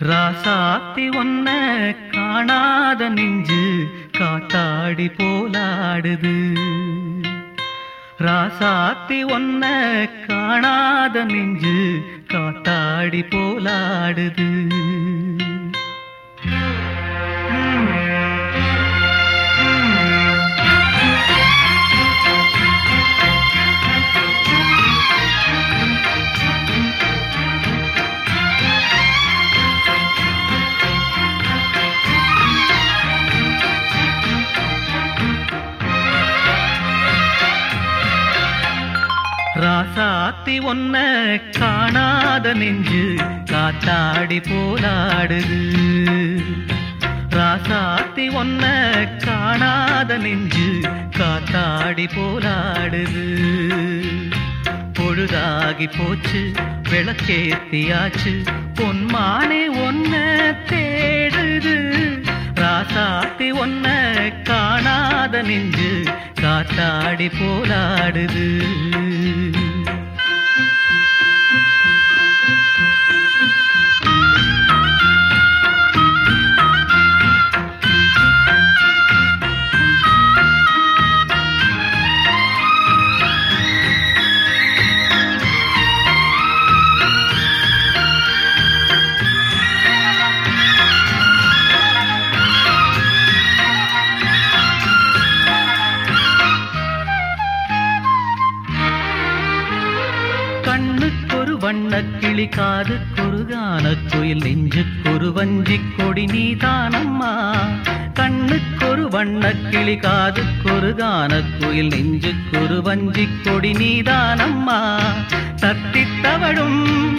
ராசாத்தி ஒன்ன காணாத நெஞ்சு காத்தாடி போலாடுது. ராசாத்தி ஒன்ன காணாத நெஞ்சு காத்தாடி போலாடுது. காத்தி ஒன்ன காணாத நெஞ்சு காத்தாடி போலாடுது. ராசாத்தி ஒன்ன காணாத நெஞ்சு காத்தாடி போலாடுது. பொழுதாகி போச்சு விளக்கேத்தியாச்சு பொன்மானே ஒன்ன தேடுது. ராசாத்தி ஒன்ன காணாத நெஞ்சு காத்தாடி போலாடுது. வண்ண வண்ணக் கிளி காதுக்கொரு கானக் குயில் நெஞ்சுக்கொரு வஞ்சி கொடி நீதானம்மா. கண்ணுக்கொரு வண்ண கிளி காதுக்கொரு கானக் குயில் நெஞ்சுக்கொரு வஞ்சி கொடி நீதானம்மா. தத்தித் தவழும்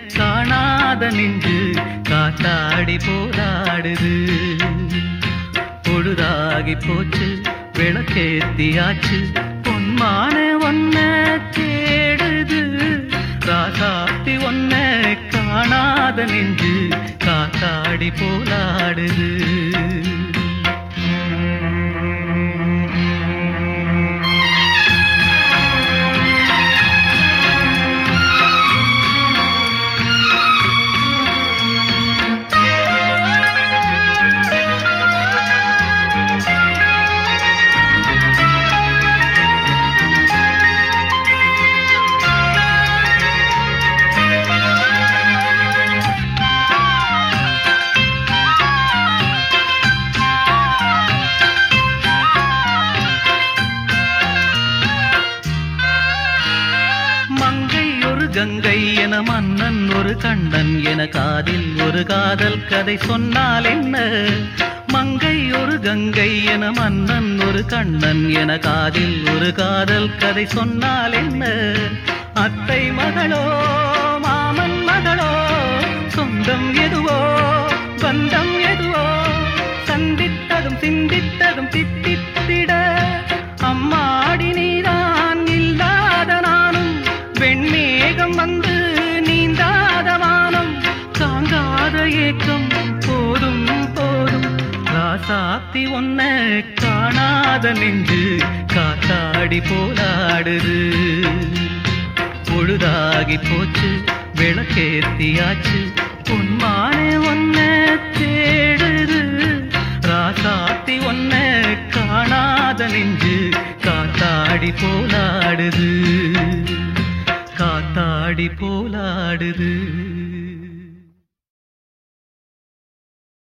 காணாத நெஞ்சு காத்தாடி போராடுது. பொழுதாகி போச்சு விளக்கேத்தியாச்சு பொன்மான ஒன்ன தேடுது. ராசாத்தி ஒன்ன காணாத நெஞ்சு காத்தாடி போராடுது. ஒரு கங்கை என மன்னன் ஒரு கண்ணன் என காதில் ஒரு காதல் கதை சொன்னால் என்ன? மங்கை ஒரு கங்கை என மன்னன் ஒரு கண்ணன் என காதில் ஒரு காதல் கதை சொன்னால் என்ன? அத்தை மகளோ ராசாத்தி ஒன்ன காணாத நெஞ்சு காத்தாடி போலாடுது. பொழுதாகி போச்சு விளக்கேத்தியாச்சு உன்மானே ஒன்ன தேடுது. ராசாத்தி ஒன்ன காணாத நெஞ்சு காத்தாடி போலாடுது. காத்தாடி போலாடுது.